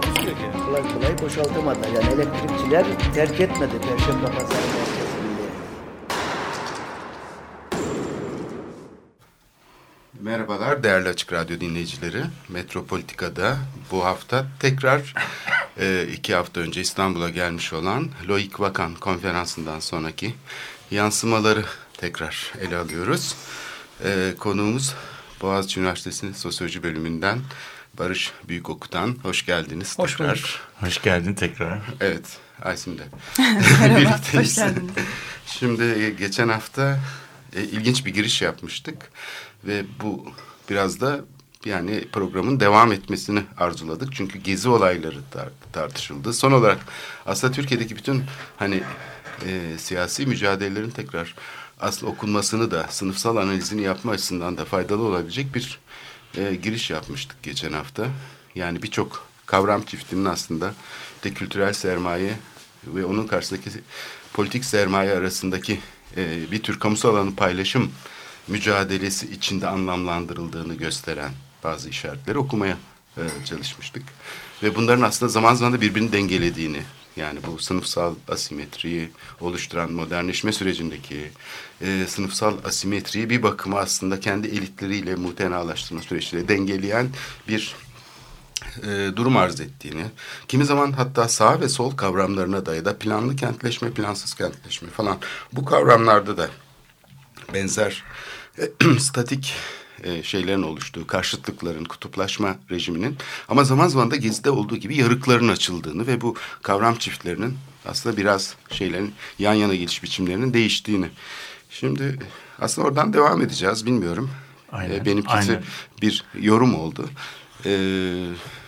Takusuyor ki. Kolay kolay boşaltamadı. Yani elektrikçiler terk etmedi Perşembe Pazarı merkezinde. Merhabalar değerli Açık Radyo dinleyicileri. Metropolitika'da bu hafta tekrar e, iki hafta önce İstanbul'a gelmiş olan Loik Vakan konferansından sonraki yansımaları tekrar ele alıyoruz. E, konuğumuz Boğaziçi Üniversitesi Sosyoloji Bölümünden Barış Büyükokut'tan. Hoş geldiniz Hoş tekrar. bulduk. Hoş geldin tekrar. Evet, Aysin de. Merhaba, hoş geldiniz. Şimdi e, geçen hafta e, ilginç bir giriş yapmıştık ve bu biraz da yani programın devam etmesini arzuladık. Çünkü gezi olayları tar- tartışıldı. Son olarak aslında Türkiye'deki bütün hani e, siyasi mücadelelerin tekrar aslında okunmasını da sınıfsal analizini yapma açısından da faydalı olabilecek bir e, giriş yapmıştık geçen hafta. Yani birçok kavram çiftinin aslında de kültürel sermaye ve onun karşısındaki politik sermaye arasındaki e, bir tür kamusal alanı paylaşım mücadelesi içinde anlamlandırıldığını gösteren bazı işaretleri okumaya e, çalışmıştık. Ve bunların aslında zaman zaman da birbirini dengelediğini yani bu sınıfsal asimetriyi oluşturan modernleşme sürecindeki e, sınıfsal asimetriyi bir bakıma aslında kendi elitleriyle muhtenalaştırma süreciyle dengeleyen bir e, durum arz ettiğini, kimi zaman hatta sağ ve sol kavramlarına da da planlı kentleşme, plansız kentleşme falan bu kavramlarda da benzer statik e, şeylerin oluştuğu, karşıtlıkların, kutuplaşma rejiminin ama zaman zaman da Gezi'de olduğu gibi yarıkların açıldığını ve bu kavram çiftlerinin aslında biraz şeylerin yan yana geliş biçimlerinin değiştiğini. Şimdi aslında oradan devam edeceğiz bilmiyorum. Aynen, E, benimkisi aynen. bir yorum oldu. Ee,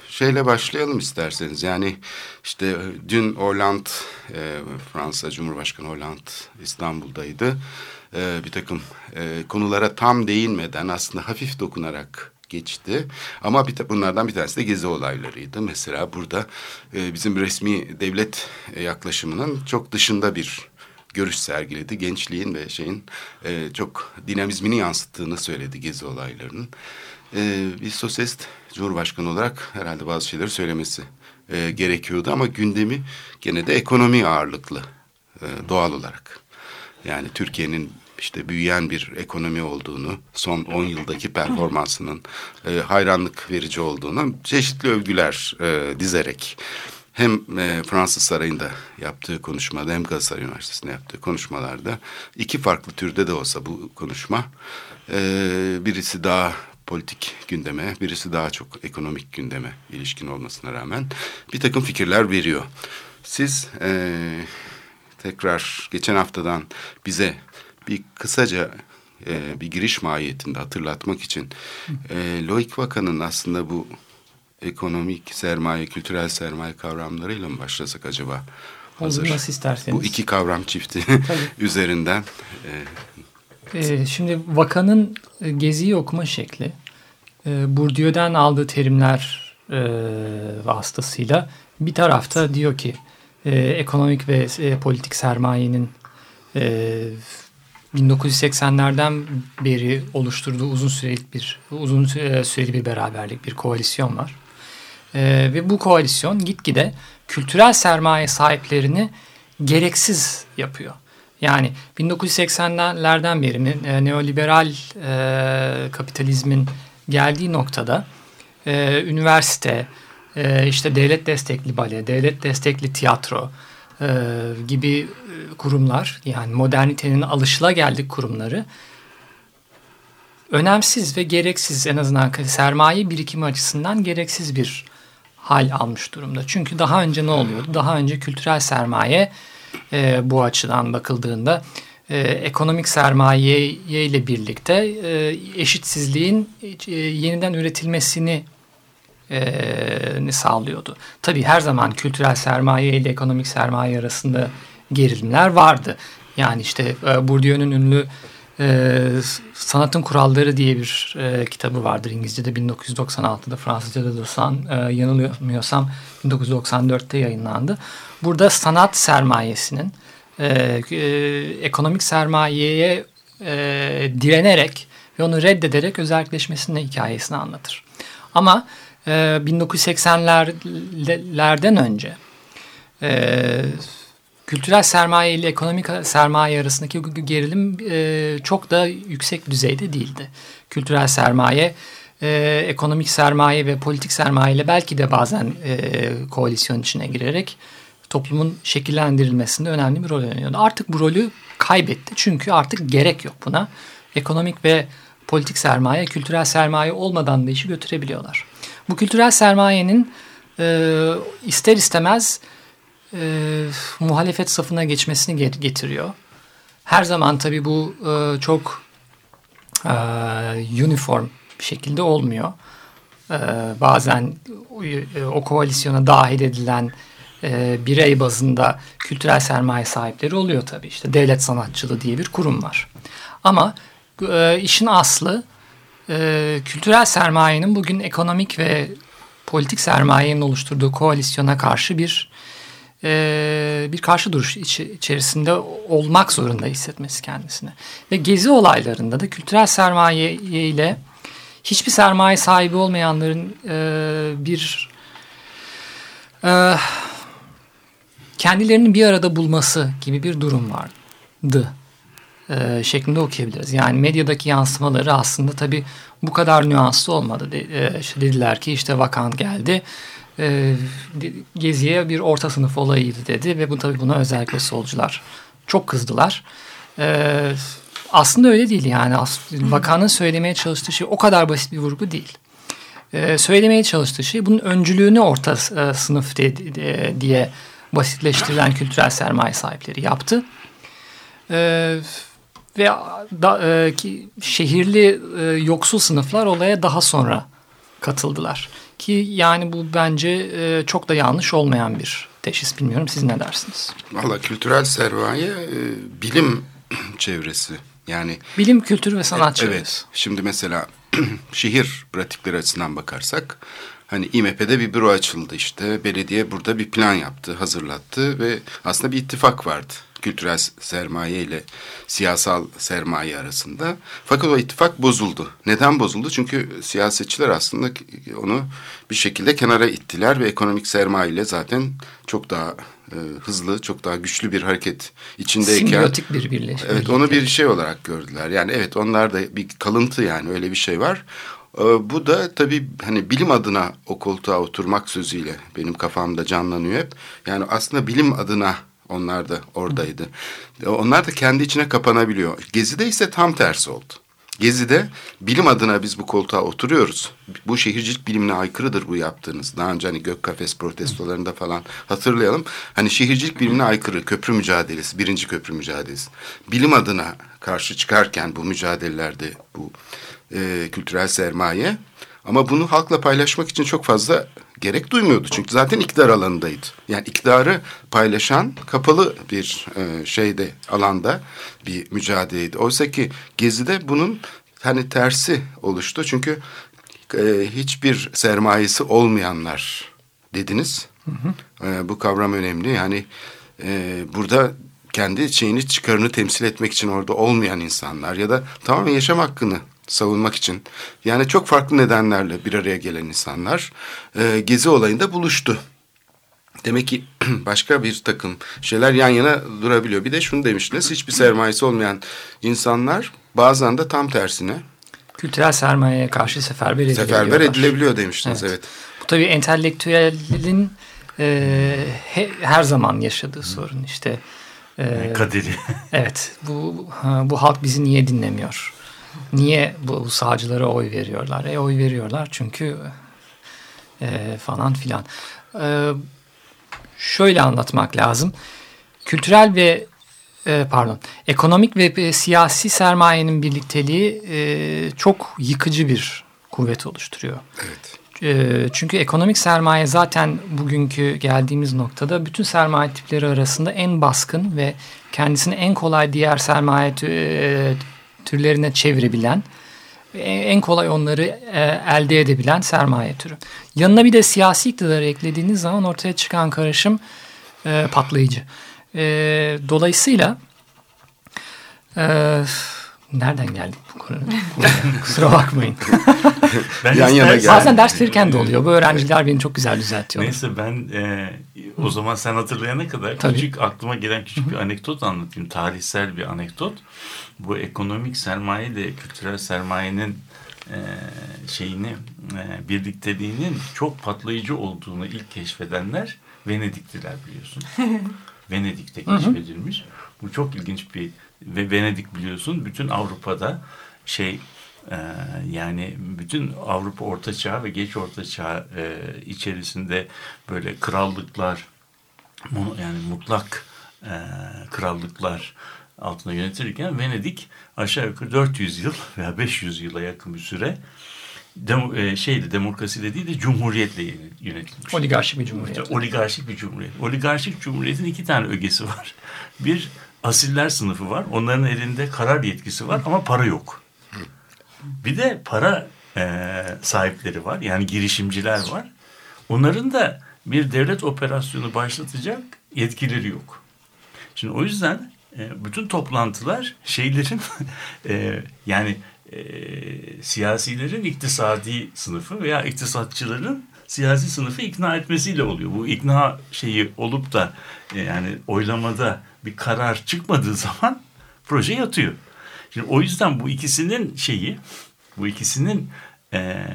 şeyle başlayalım isterseniz. Yani işte dün Hollande, e, Fransa Cumhurbaşkanı Hollande İstanbul'daydı. Ee, bir takım e, konulara tam değinmeden aslında hafif dokunarak geçti. Ama bir bunlardan bir tanesi de gezi olaylarıydı. Mesela burada e, bizim resmi devlet e, yaklaşımının çok dışında bir görüş sergiledi. Gençliğin ve şeyin e, çok dinamizmini yansıttığını söyledi gezi olaylarının. E, bir sosyalist cumhurbaşkanı olarak herhalde bazı şeyleri söylemesi e, gerekiyordu ama gündemi gene de ekonomi ağırlıklı e, doğal olarak. Yani Türkiye'nin işte büyüyen bir ekonomi olduğunu, son 10 yıldaki performansının e, hayranlık verici olduğunu çeşitli övgüler e, dizerek hem e, Fransız Sarayı'nda yaptığı konuşmada hem Galatasaray Üniversitesi'nde yaptığı konuşmalarda iki farklı türde de olsa bu konuşma e, birisi daha politik gündeme, birisi daha çok ekonomik gündeme ilişkin olmasına rağmen bir takım fikirler veriyor. Siz e, tekrar geçen haftadan bize bir kısaca e, bir giriş mahiyetinde hatırlatmak için e, Loik Vakan'ın aslında bu ekonomik sermaye, kültürel sermaye kavramlarıyla mı başlasak acaba? Olur, nasıl isterseniz. Bu iki kavram çifti üzerinden. e, Ee, şimdi Vakan'ın e, geziyi okuma şekli, e, Bourdieu'den aldığı terimler e, vasıtasıyla bir tarafta diyor ki e, ekonomik ve e, politik sermayenin e, 1980'lerden beri oluşturduğu uzun süreli bir uzun süre- süreli bir beraberlik, bir koalisyon var. E, ve bu koalisyon gitgide kültürel sermaye sahiplerini gereksiz yapıyor. Yani 1980'lerden beri e, neoliberal e, kapitalizmin geldiği noktada e, üniversite, e, işte devlet destekli bale, devlet destekli tiyatro e, gibi e, kurumlar yani modernitenin alışılageldik kurumları önemsiz ve gereksiz en azından sermaye birikimi açısından gereksiz bir hal almış durumda. Çünkü daha önce ne oluyordu? Daha önce kültürel sermaye e, bu açıdan bakıldığında e, ekonomik sermaye ile birlikte e, eşitsizliğin e, yeniden üretilmesini e, sağlıyordu. Tabii her zaman kültürel sermaye ile ekonomik sermaye arasında gerilimler vardı. Yani işte Bourdieu'nun ünlü Sanatın Kuralları diye bir e, kitabı vardır İngilizce'de 1996'da Fransızca'da da san, e, yanılmıyorsam 1994'te yayınlandı. Burada sanat sermayesinin ekonomik sermayeye direnerek ve onu reddederek özelleşmesinin hikayesini anlatır. Ama e, 1980'lerden önce kültürel sermaye ile ekonomik sermaye arasındaki gerilim e, çok da yüksek düzeyde değildi. Kültürel sermaye, e, ekonomik sermaye ve politik sermaye ile belki de bazen e, koalisyon içine girerek toplumun şekillendirilmesinde önemli bir rol oynuyordu. Artık bu rolü kaybetti çünkü artık gerek yok buna. Ekonomik ve politik sermaye, kültürel sermaye olmadan da işi götürebiliyorlar. Bu kültürel sermayenin e, ister istemez e, muhalefet safına geçmesini getiriyor. Her zaman tabii bu e, çok e, uniform bir şekilde olmuyor. E, bazen e, o koalisyona dahil edilen e, birey bazında kültürel sermaye sahipleri oluyor tabii. İşte devlet sanatçılığı diye bir kurum var. Ama e, işin aslı e, kültürel sermayenin bugün ekonomik ve politik sermayenin oluşturduğu koalisyona karşı bir e, bir karşı duruş iç, içerisinde olmak zorunda hissetmesi kendisine. Ve gezi olaylarında da kültürel sermaye ile hiçbir sermaye sahibi olmayanların e, bir e, kendilerini bir arada bulması gibi bir durum vardı e, şeklinde okuyabiliriz. Yani medyadaki yansımaları aslında tabii bu kadar nüanslı olmadı. De, e, işte dediler ki işte vakan geldi e, Gezi'ye bir orta sınıf olayıydı dedi ve bu tabii buna özellikle solcular çok kızdılar. E, aslında öyle değil yani vakanın söylemeye çalıştığı şey o kadar basit bir vurgu değil. E, söylemeye çalıştığı şey bunun öncülüğünü orta e, sınıf de, de, diye basitleştirilen kültürel sermaye sahipleri yaptı. E, ve da, e, ki şehirli e, yoksul sınıflar olaya daha sonra katıldılar. Ki yani bu bence e, çok da yanlış olmayan bir teşhis. Bilmiyorum siz ne dersiniz? Valla kültürel sermaye e, bilim çevresi. Yani bilim, kültür ve sanat çevresi. Evet. Şimdi mesela şehir pratikleri açısından bakarsak hani İMP'de bir büro açıldı işte. Belediye burada bir plan yaptı, hazırlattı ve aslında bir ittifak vardı kültürel sermaye ile siyasal sermaye arasında. Fakat o ittifak bozuldu. Neden bozuldu? Çünkü siyasetçiler aslında onu bir şekilde kenara ittiler ve ekonomik sermaye ile zaten çok daha e, hızlı, çok daha güçlü bir hareket içindeyken. Simbiyotik bir birleşme. Evet onu bir şey olarak gördüler. Yani evet onlar da bir kalıntı yani öyle bir şey var. E, bu da tabii hani bilim adına o koltuğa oturmak sözüyle benim kafamda canlanıyor hep. Yani aslında bilim adına onlar da oradaydı. Onlar da kendi içine kapanabiliyor. Gezi'de ise tam tersi oldu. Gezi'de bilim adına biz bu koltuğa oturuyoruz. Bu şehircilik bilimine aykırıdır bu yaptığınız. Daha önce hani gök kafes protestolarında falan hatırlayalım. Hani şehircilik bilimine aykırı köprü mücadelesi, birinci köprü mücadelesi. Bilim adına karşı çıkarken bu mücadelelerde bu e, kültürel sermaye ama bunu halkla paylaşmak için çok fazla gerek duymuyordu. Çünkü zaten iktidar alanındaydı. Yani iktidarı paylaşan kapalı bir e, şeyde alanda bir mücadeleydi. Oysa ki Gezi'de bunun hani tersi oluştu. Çünkü e, hiçbir sermayesi olmayanlar dediniz. Hı hı. E, bu kavram önemli. Yani e, burada kendi şeyini çıkarını temsil etmek için orada olmayan insanlar ya da tamamen yaşam hakkını savunmak için yani çok farklı nedenlerle bir araya gelen insanlar e, gezi olayında buluştu. Demek ki başka bir takım şeyler yan yana durabiliyor. Bir de şunu demiştiniz hiçbir sermayesi olmayan insanlar bazen de tam tersine kültürel sermayeye karşı seferber edilebiliyorlar. Seferber edilebiliyor demiştiniz evet. evet. Bu tabii entelektüelin e, he, her zaman yaşadığı sorun işte. E, Kaderi. evet bu bu halk bizi niye dinlemiyor? Niye bu sağcılara oy veriyorlar? E oy veriyorlar çünkü e, falan filan. E, şöyle anlatmak lazım. Kültürel ve e, pardon ekonomik ve e, siyasi sermayenin birlikteliği e, çok yıkıcı bir kuvvet oluşturuyor. Evet. E, çünkü ekonomik sermaye zaten bugünkü geldiğimiz noktada bütün sermaye tipleri arasında en baskın ve kendisini en kolay diğer sermaye e, türlerine çevirebilen, en kolay onları e, elde edebilen sermaye türü. Yanına bir de siyasi iktidarı eklediğiniz zaman ortaya çıkan karışım patlayıcı. Dolayısıyla Nereden geldik bu konuya? Kusura bakmayın. ben Yan yana geldik. Bazen ders verirken de oluyor. Bu öğrenciler beni çok güzel düzeltiyorlar. Neyse ben e, o zaman sen hatırlayana kadar Tabii. küçük aklıma gelen küçük bir anekdot anlatayım. Tarihsel bir anekdot. Bu ekonomik sermaye ile kültürel sermayenin e, şeyini e, birlikteliğinin çok patlayıcı olduğunu ilk keşfedenler Venedikliler biliyorsun. Venedik'te keşfedilmiş. Bu çok ilginç bir ve Venedik biliyorsun bütün Avrupa'da şey e, yani bütün Avrupa Orta Çağ ve Geç Orta Çağ e, içerisinde böyle krallıklar yani mutlak e, krallıklar altında yönetilirken Venedik aşağı yukarı 400 yıl veya 500 yıla yakın bir süre dem, e, şeydi demokrasiyle değil de cumhuriyetle yönetilmiş. Oligarşik bir cumhuriyet. Oligarşik bir cumhuriyet. Oligarşik cumhuriyetin iki tane ögesi var. Bir asiller sınıfı var. Onların elinde karar yetkisi var ama para yok. Bir de para e, sahipleri var. Yani girişimciler var. Onların da bir devlet operasyonu başlatacak yetkileri yok. Şimdi o yüzden e, bütün toplantılar şeylerin e, yani e, siyasilerin iktisadi sınıfı veya iktisatçıların siyasi sınıfı ikna etmesiyle oluyor. Bu ikna şeyi olup da e, yani oylamada bir karar çıkmadığı zaman proje yatıyor. Şimdi o yüzden bu ikisinin şeyi, bu ikisinin e,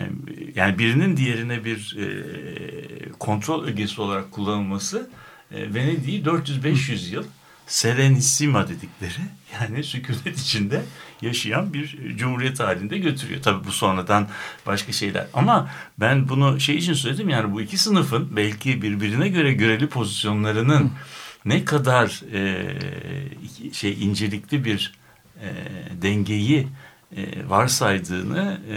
yani birinin diğerine bir e, kontrol ögesi olarak kullanılması e, Venedik'i 400-500 yıl Serenissima dedikleri yani sükunet içinde yaşayan bir cumhuriyet halinde götürüyor. Tabii bu sonradan başka şeyler. Ama ben bunu şey için söyledim yani bu iki sınıfın belki birbirine göre göreli pozisyonlarının ne kadar e, şey incelikli bir e, dengeyi e, varsaydığını e,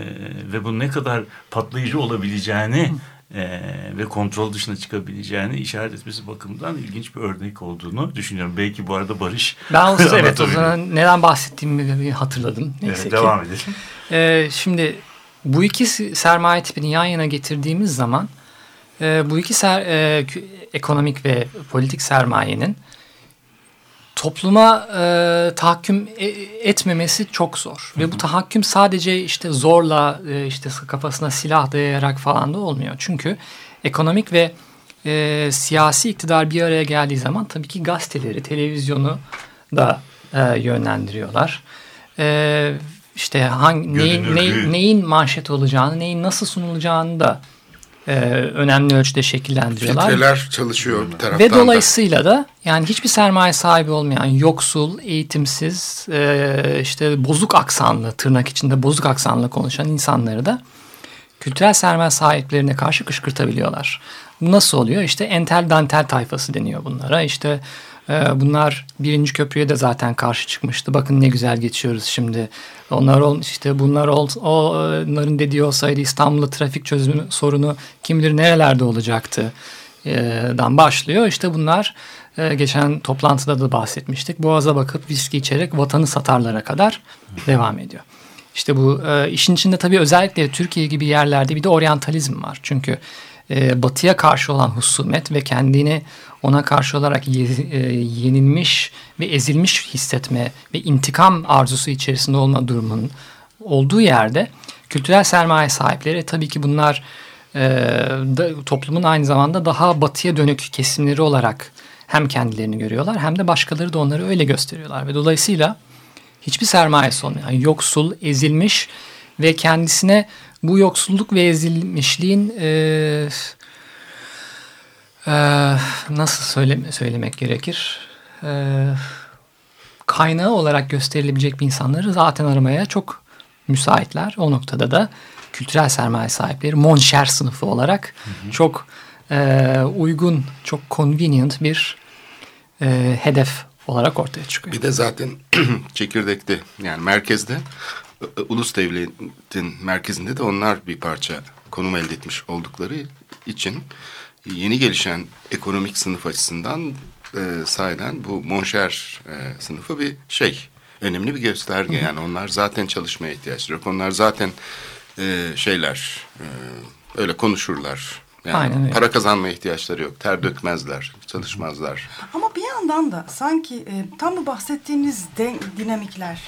ve bunun ne kadar patlayıcı olabileceğini e, ve kontrol dışına çıkabileceğini işaret etmesi bakımından ilginç bir örnek olduğunu düşünüyorum. Belki bu arada Barış... Ben o, evet o zaman neden bahsettiğimi hatırladım. Neyse evet, devam edelim. E, şimdi bu iki sermaye tipini yan yana getirdiğimiz zaman e, bu iki ser, e, ekonomik ve politik sermayenin topluma e, tahakküm e, etmemesi çok zor. Hı hı. Ve bu tahakküm sadece işte zorla e, işte kafasına silah dayayarak falan da olmuyor. Çünkü ekonomik ve e, siyasi iktidar bir araya geldiği zaman tabii ki gazeteleri, televizyonu da e, yönlendiriyorlar. E, işte hangi, neyin, neyin, neyin manşet olacağını, neyin nasıl sunulacağını da e, önemli ölçüde şekillendiriyorlar. Filtreler çalışıyor bir taraftan Ve dolayısıyla da. da yani hiçbir sermaye sahibi olmayan yoksul, eğitimsiz, e, işte bozuk aksanlı, tırnak içinde bozuk aksanlı konuşan insanları da kültürel sermaye sahiplerine karşı kışkırtabiliyorlar. Bu nasıl oluyor? İşte entel dantel tayfası deniyor bunlara. İşte bunlar birinci köprüye de zaten karşı çıkmıştı. Bakın ne güzel geçiyoruz şimdi. Onlar ol, işte bunlar ol, onların dediği olsaydı İstanbul'da trafik çözümü sorunu kim bilir nerelerde olacaktı ee, dan başlıyor. İşte bunlar e, geçen toplantıda da bahsetmiştik. Boğaza bakıp viski içerek vatanı satarlara kadar devam ediyor. İşte bu e, işin içinde tabii özellikle Türkiye gibi yerlerde bir de oryantalizm var. Çünkü e, batıya karşı olan husumet ve kendini ona karşı olarak e, yenilmiş ve ezilmiş hissetme ve intikam arzusu içerisinde olma durumunun olduğu yerde kültürel sermaye sahipleri tabii ki bunlar e, toplumun aynı zamanda daha batıya dönük kesimleri olarak hem kendilerini görüyorlar hem de başkaları da onları öyle gösteriyorlar ve dolayısıyla hiçbir sermayesi olmayan yoksul, ezilmiş ve kendisine bu yoksulluk ve ezilmişliğin e, e, nasıl söyle, söylemek gerekir? E, kaynağı olarak gösterilebilecek bir insanları zaten aramaya çok müsaitler. O noktada da kültürel sermaye sahipleri monşer sınıfı olarak hı hı. çok e, uygun, çok convenient bir e, hedef olarak ortaya çıkıyor. Bir de zaten çekirdekte yani merkezde ulus devletin merkezinde de onlar bir parça konum elde etmiş oldukları için yeni gelişen ekonomik sınıf açısından e, sahiden bu monşer e, sınıfı bir şey önemli bir gösterge. Yani onlar zaten çalışmaya ihtiyaçları yok. Onlar zaten e, şeyler e, öyle konuşurlar. Yani Aynen öyle. para kazanmaya ihtiyaçları yok. Ter dökmezler çalışmazlar. Ama bir yandan da sanki e, tam bu bahsettiğimiz de, dinamikler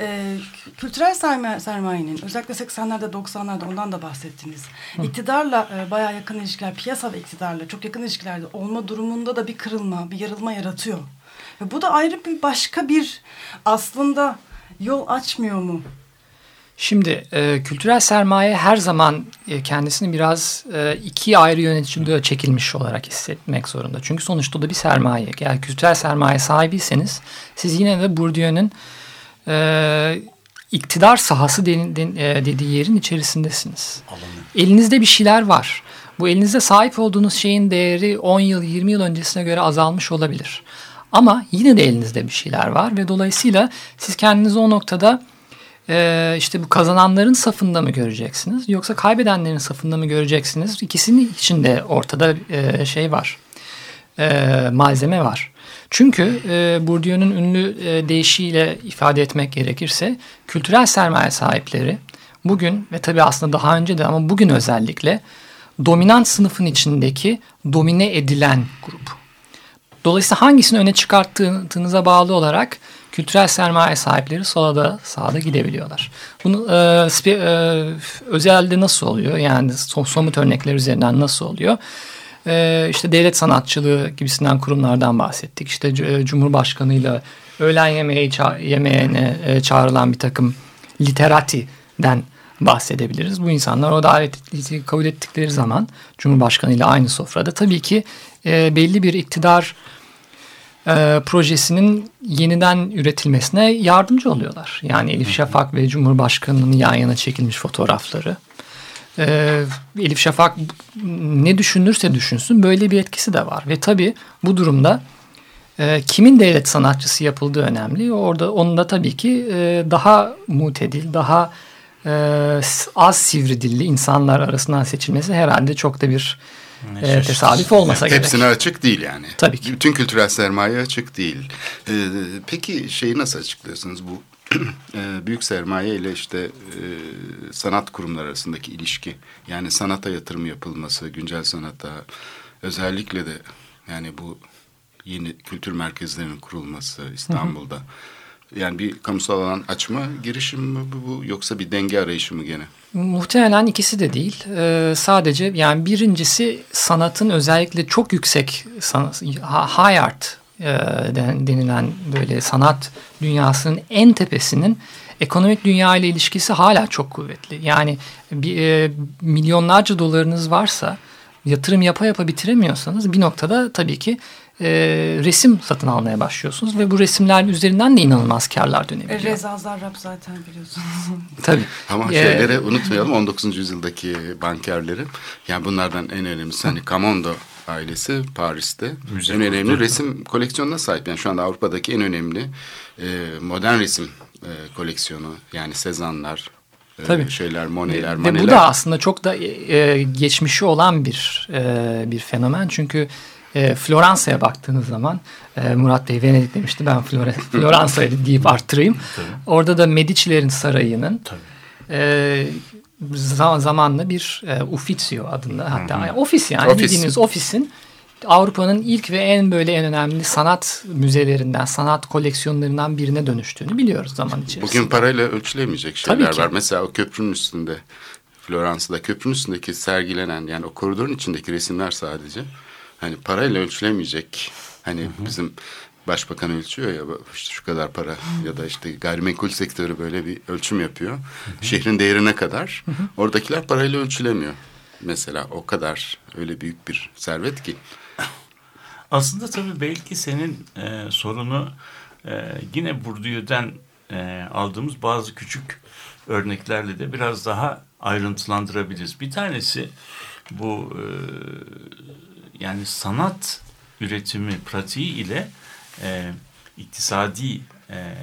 e, kültürel sermaye, sermayenin özellikle 80'lerde 90'larda ondan da bahsettiniz. İktidarla e, bayağı yakın ilişkiler, piyasa ve iktidarla çok yakın ilişkilerde olma durumunda da bir kırılma, bir yarılma yaratıyor. Ve bu da ayrı bir başka bir aslında yol açmıyor mu? Şimdi e, kültürel sermaye her zaman e, kendisini biraz e, iki ayrı yöneticiliğe çekilmiş olarak hissetmek zorunda. Çünkü sonuçta da bir sermaye. Eğer kültürel sermaye sahibiyseniz siz yine de Bourdieu'nun e, iktidar sahası den, den, e, dediği yerin içerisindesiniz. Elinizde bir şeyler var. Bu elinizde sahip olduğunuz şeyin değeri 10 yıl 20 yıl öncesine göre azalmış olabilir. Ama yine de elinizde bir şeyler var ve dolayısıyla siz kendinizi o noktada e, işte bu kazananların safında mı göreceksiniz yoksa kaybedenlerin safında mı göreceksiniz? İkisinin içinde ortada e, şey var, e, malzeme var. Çünkü e, Bourdieu'nun ünlü e, deyişiyle ifade etmek gerekirse kültürel sermaye sahipleri bugün ve tabii aslında daha önce de ama bugün özellikle dominant sınıfın içindeki domine edilen grup. Dolayısıyla hangisini öne çıkarttığınıza bağlı olarak kültürel sermaye sahipleri sola da sağa da gidebiliyorlar. Bunu e, spe- e, özelde nasıl oluyor? Yani so- somut örnekler üzerinden nasıl oluyor? E, işte devlet sanatçılığı gibisinden kurumlardan bahsettik. İşte C- Cumhurbaşkanıyla öğlen yemeği ça- yemeğine e, çağrılan bir takım literatiden bahsedebiliriz. Bu insanlar o daveti kabul ettikleri zaman Cumhurbaşkanı ile aynı sofrada tabii ki e, belli bir iktidar e, projesinin yeniden üretilmesine yardımcı oluyorlar. Yani Elif Şafak ve Cumhurbaşkanı'nın yan yana çekilmiş fotoğrafları. E, Elif Şafak ne düşünürse düşünsün böyle bir etkisi de var. Ve tabii bu durumda e, kimin devlet sanatçısı yapıldığı önemli. Orada onun da tabii ki e, daha mutedil, daha e, az sivri dilli insanlar arasından seçilmesi herhalde çok da bir e, tesadüf olmasa gerek. Hepsine açık değil yani. Tabii ki. Bütün kültürel sermaye açık değil. Ee, peki şeyi nasıl açıklıyorsunuz bu büyük sermaye ile işte e, sanat kurumları arasındaki ilişki? Yani sanata yatırım yapılması, güncel sanata özellikle de yani bu yeni kültür merkezlerinin kurulması İstanbul'da. Yani bir kamusal alan açma girişim mi bu, bu yoksa bir denge arayışı mı gene? Muhtemelen ikisi de değil. Ee, sadece yani birincisi sanatın özellikle çok yüksek sanat, high art denilen böyle sanat dünyasının en tepesinin ekonomik dünya ile ilişkisi hala çok kuvvetli. Yani bir, e, milyonlarca dolarınız varsa yatırım yapa yapa bitiremiyorsanız bir noktada tabii ki e, resim satın almaya başlıyorsunuz ve bu resimler üzerinden de inanılmaz karlar dönebiliyor. E, Reza Zarrab zaten biliyorsunuz. Tabii. Ama Ee, şeyleri unutmayalım 19. yüzyıldaki bankerleri. Yani bunlardan en önemlisi hani Camondo ailesi Paris'te Müze en önemli kurdu. resim koleksiyonuna sahip. Yani şu anda Avrupa'daki en önemli e, modern resim e, koleksiyonu. Yani Sezanlar, e, Tabii. şeyler, Monet'ler, Ve Maneler. bu da aslında çok da e, geçmişi olan bir e, bir fenomen. Çünkü e, Floransa'ya baktığınız zaman e, Murat Bey Venedik demişti ben Flore, Floransa'yı deyip arttırayım. Orada da Medici'lerin sarayının Tabii. e, zamanla bir e, Uffizio adında hatta yani ofis yani Ofis. bildiğiniz ofisin Avrupa'nın ilk ve en böyle en önemli sanat müzelerinden, sanat koleksiyonlarından birine dönüştüğünü biliyoruz zaman içerisinde. Bugün parayla ölçülemeyecek şeyler var. Mesela o köprünün üstünde Floransa'da köprünün üstündeki sergilenen yani o koridorun içindeki resimler sadece hani parayla ölçülemeyecek. Hani bizim başbakan ölçüyor ya işte şu kadar para ya da işte gayrimenkul sektörü böyle bir ölçüm yapıyor. Şehrin değerine kadar. Oradakiler parayla ölçülemiyor. Mesela o kadar öyle büyük bir servet ki. Aslında tabii belki senin e, sorunu e, yine Bourdieu'den e, aldığımız bazı küçük örneklerle de biraz daha ayrıntılandırabiliriz. Bir tanesi bu e, yani sanat üretimi pratiği ile e, iktisadi e,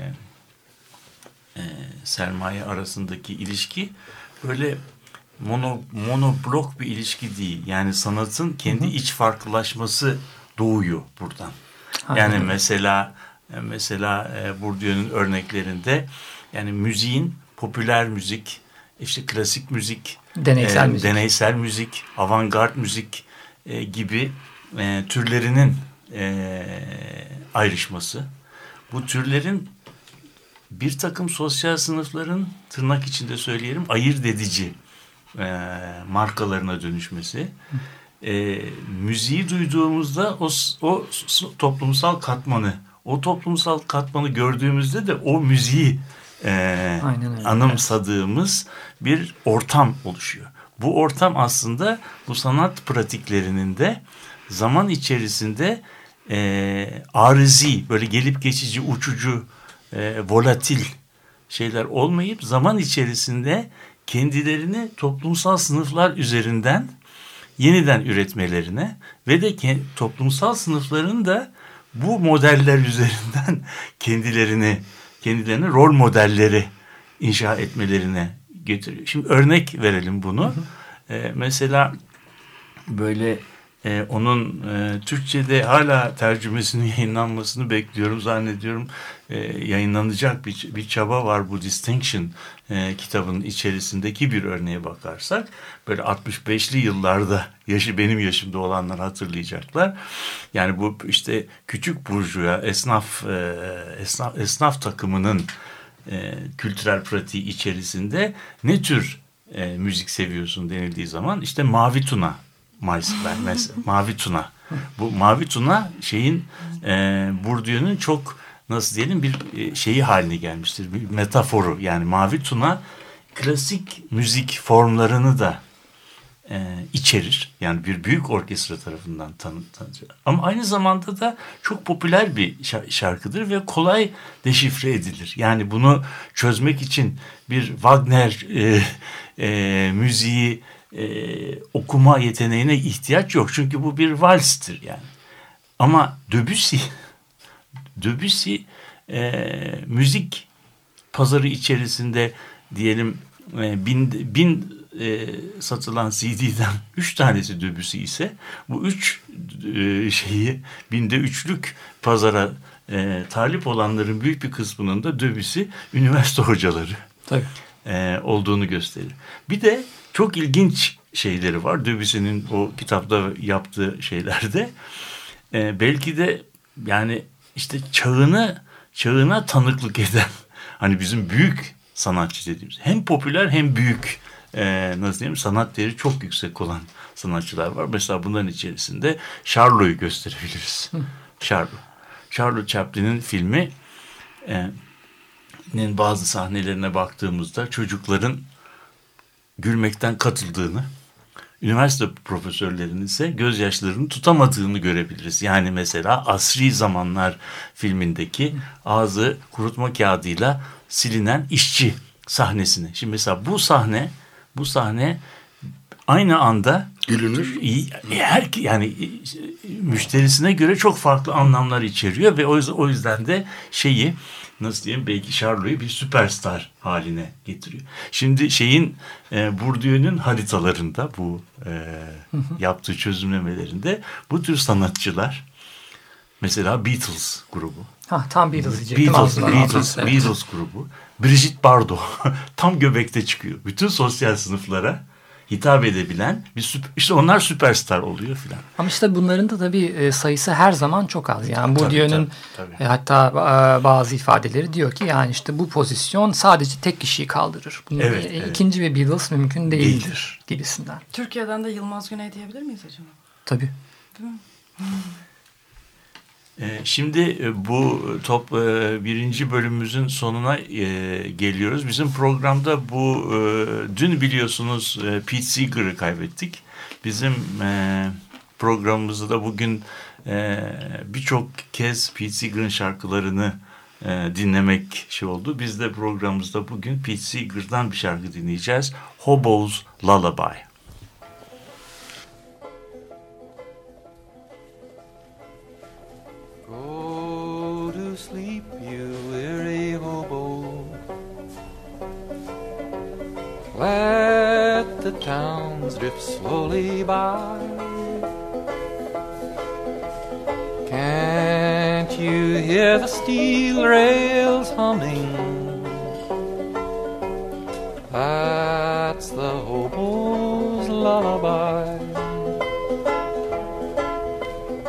e, sermaye arasındaki ilişki böyle mono, monoblok bir ilişki değil. Yani sanatın kendi iç farklılaşması doğuyor buradan. Yani mesela mesela e, Bourdieu'nun örneklerinde yani müziğin popüler müzik, işte klasik müzik, Deneysel e, müzik. deneysel müzik, avantgard müzik e, gibi e, türlerinin e, ayrışması. Bu türlerin bir takım sosyal sınıfların tırnak içinde söyleyelim ayırt edici e, markalarına dönüşmesi. E, müziği duyduğumuzda o, o toplumsal katmanı, o toplumsal katmanı gördüğümüzde de o müziği e, anımsadığımız bir ortam oluşuyor. Bu ortam aslında bu sanat pratiklerinin de zaman içerisinde e, arızi, böyle gelip geçici, uçucu, e, volatil şeyler olmayıp zaman içerisinde kendilerini toplumsal sınıflar üzerinden yeniden üretmelerine ve de ke- toplumsal sınıfların da bu modeller üzerinden kendilerini kendilerini rol modelleri inşa etmelerine getiriyor. Şimdi örnek verelim bunu. Ee, mesela böyle e, onun e, Türkçe'de hala tercümesinin yayınlanmasını bekliyorum zannediyorum. E, yayınlanacak bir, bir çaba var bu Distinction e, kitabının içerisindeki bir örneğe bakarsak. Böyle 65'li yıllarda yaşı benim yaşımda olanlar hatırlayacaklar. Yani bu işte küçük burjuva esnaf e, esnaf, esnaf takımının e, kültürel pratiği içerisinde ne tür e, müzik seviyorsun denildiği zaman işte Mavi Tuna mesela, mesela Mavi Tuna. Bu Mavi Tuna şeyin e, Bourdieu'nun çok nasıl diyelim bir e, şeyi haline gelmiştir. Bir metaforu yani Mavi Tuna klasik müzik formlarını da e, içerir. Yani bir büyük orkestra tarafından tanı, tanıtılır. Ama aynı zamanda da çok popüler bir şa- şarkıdır ve kolay deşifre edilir. Yani bunu çözmek için bir Wagner e, e, müziği e, okuma yeteneğine ihtiyaç yok. Çünkü bu bir valstir yani. Ama Debussy Debussy e, müzik pazarı içerisinde diyelim e, bin, bin e, satılan CD'den üç tanesi Debussy ise bu üç e, şeyi binde üçlük pazara e, talip olanların büyük bir kısmının da Debussy üniversite hocaları Tabii. e, olduğunu gösterir. Bir de çok ilginç şeyleri var. Debussy'nin o kitapta yaptığı şeylerde. E, belki de yani işte çağını çağına tanıklık eden hani bizim büyük sanatçı dediğimiz hem popüler hem büyük e, nasıl diyeyim sanat değeri çok yüksek olan sanatçılar var. Mesela bunların içerisinde Charlot'u gösterebiliriz. Charlot. Charlotte Chaplin'in filmi e, bazı sahnelerine baktığımızda çocukların gülmekten katıldığını, üniversite profesörlerinin ise gözyaşlarını tutamadığını görebiliriz. Yani mesela Asri Zamanlar filmindeki ağzı kurutma kağıdıyla silinen işçi sahnesini. Şimdi mesela bu sahne, bu sahne aynı anda Gülünür. İyi, her yani e, müşterisine göre çok farklı anlamlar içeriyor ve o yüzden de şeyi nasıl diyeyim belki Charlot'u bir süperstar haline getiriyor. Şimdi şeyin e, Bourdieu'nun haritalarında bu e, yaptığı çözümlemelerinde bu tür sanatçılar mesela Beatles grubu Ha, tam Beatles diyecektim. Beatles, Beatles, evet. Beatles grubu. Brigitte Bardot tam göbekte çıkıyor. Bütün sosyal sınıflara hitap edebilen bir süp- işte onlar süperstar oluyor filan. Ama işte bunların da tabii e, sayısı her zaman çok az. Yani Bourdieu'nun e, hatta e, bazı ifadeleri diyor ki yani işte bu pozisyon sadece tek kişiyi kaldırır. Bunun Evet, e, evet. ikinci bir Beatles mümkün değildir, Değildir. gibisinden. Türkiye'den de Yılmaz Güney diyebilir miyiz acaba? Tabii. Ee, Şimdi e, bu top e, birinci bölümümüzün sonuna e, geliyoruz. Bizim programda bu e, dün biliyorsunuz e, Pete Seeger'ı kaybettik. Bizim e, programımızda da bugün e, birçok kez Pete Seeger'ın şarkılarını e, dinlemek şey oldu. Biz de programımızda bugün Pete Seeger'dan bir şarkı dinleyeceğiz. Hobo's Lullaby. The towns drift slowly by. Can't you hear the steel rails humming? That's the hobo's lullaby.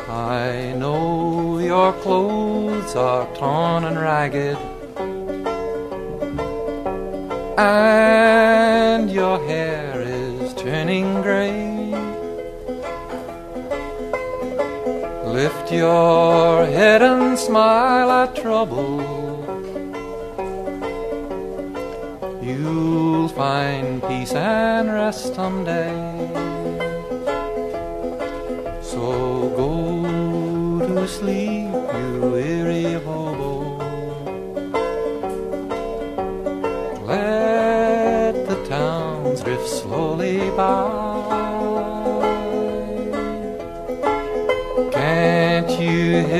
I know your clothes are torn and ragged, and your hair turning gray. Lift your head and smile at trouble. You'll find peace and rest someday.